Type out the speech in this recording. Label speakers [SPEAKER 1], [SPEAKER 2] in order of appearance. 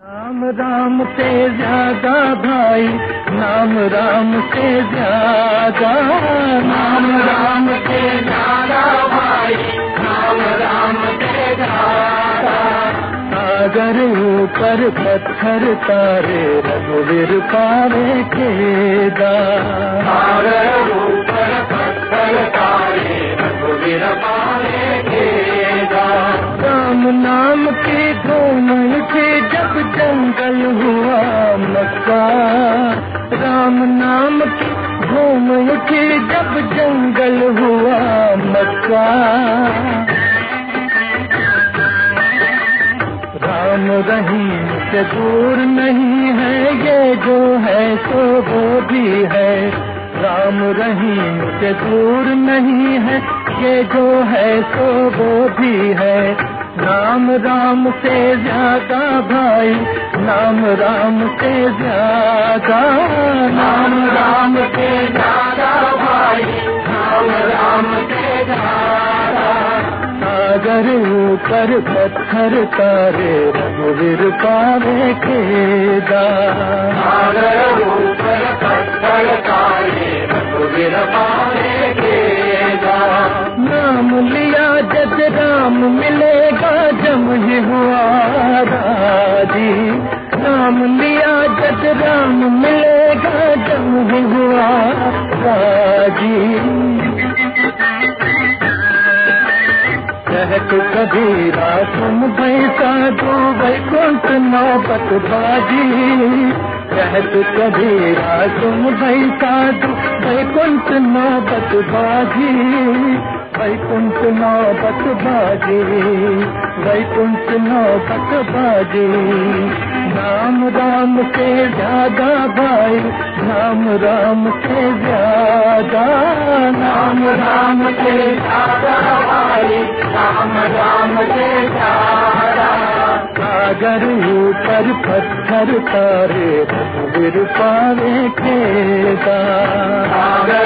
[SPEAKER 1] نام رام سے زیادہ بھائی نام رام سے زیادہ نام رام سے زیادہ بھائی نام رام سے زیادہ۔ اگر اوپر پتھر تارے رگویر پارے کے گا اگر اوپر پتھر تارے رگویر پارے کے گا رام نام کی دھوم رام نام کی دھوم اٹھی جب جنگل ہوا مکہ۔ رام رحیم سے دور نہیں ہے یہ جو ہے تو وہ بھی ہے۔ رام رحیم سے دور نہیں ہے یہ جو ہے تو وہ بھی ہے۔ نام رام سے زیادہ بھائی، نام رام سے زیادہ نام رام سے زیادہ بھائی، نام رام سے زیادہ۔ اگر اوپر پتھر تارے رگویر پاوے کے گا۔ نوبت باجی کہت کبیرا تم بیسا دو ویکنٹ نوبت باجی ویکنٹ نوبت باجی ویکنٹ نوبت باجی نام رام سے زیادہ بھائی نام رام سے زیادہ۔ نام رام سے زیادہ بھائی، رام رام سے زیادہ۔ اگر پر پتھر تارے رگویر پاوے کے اگر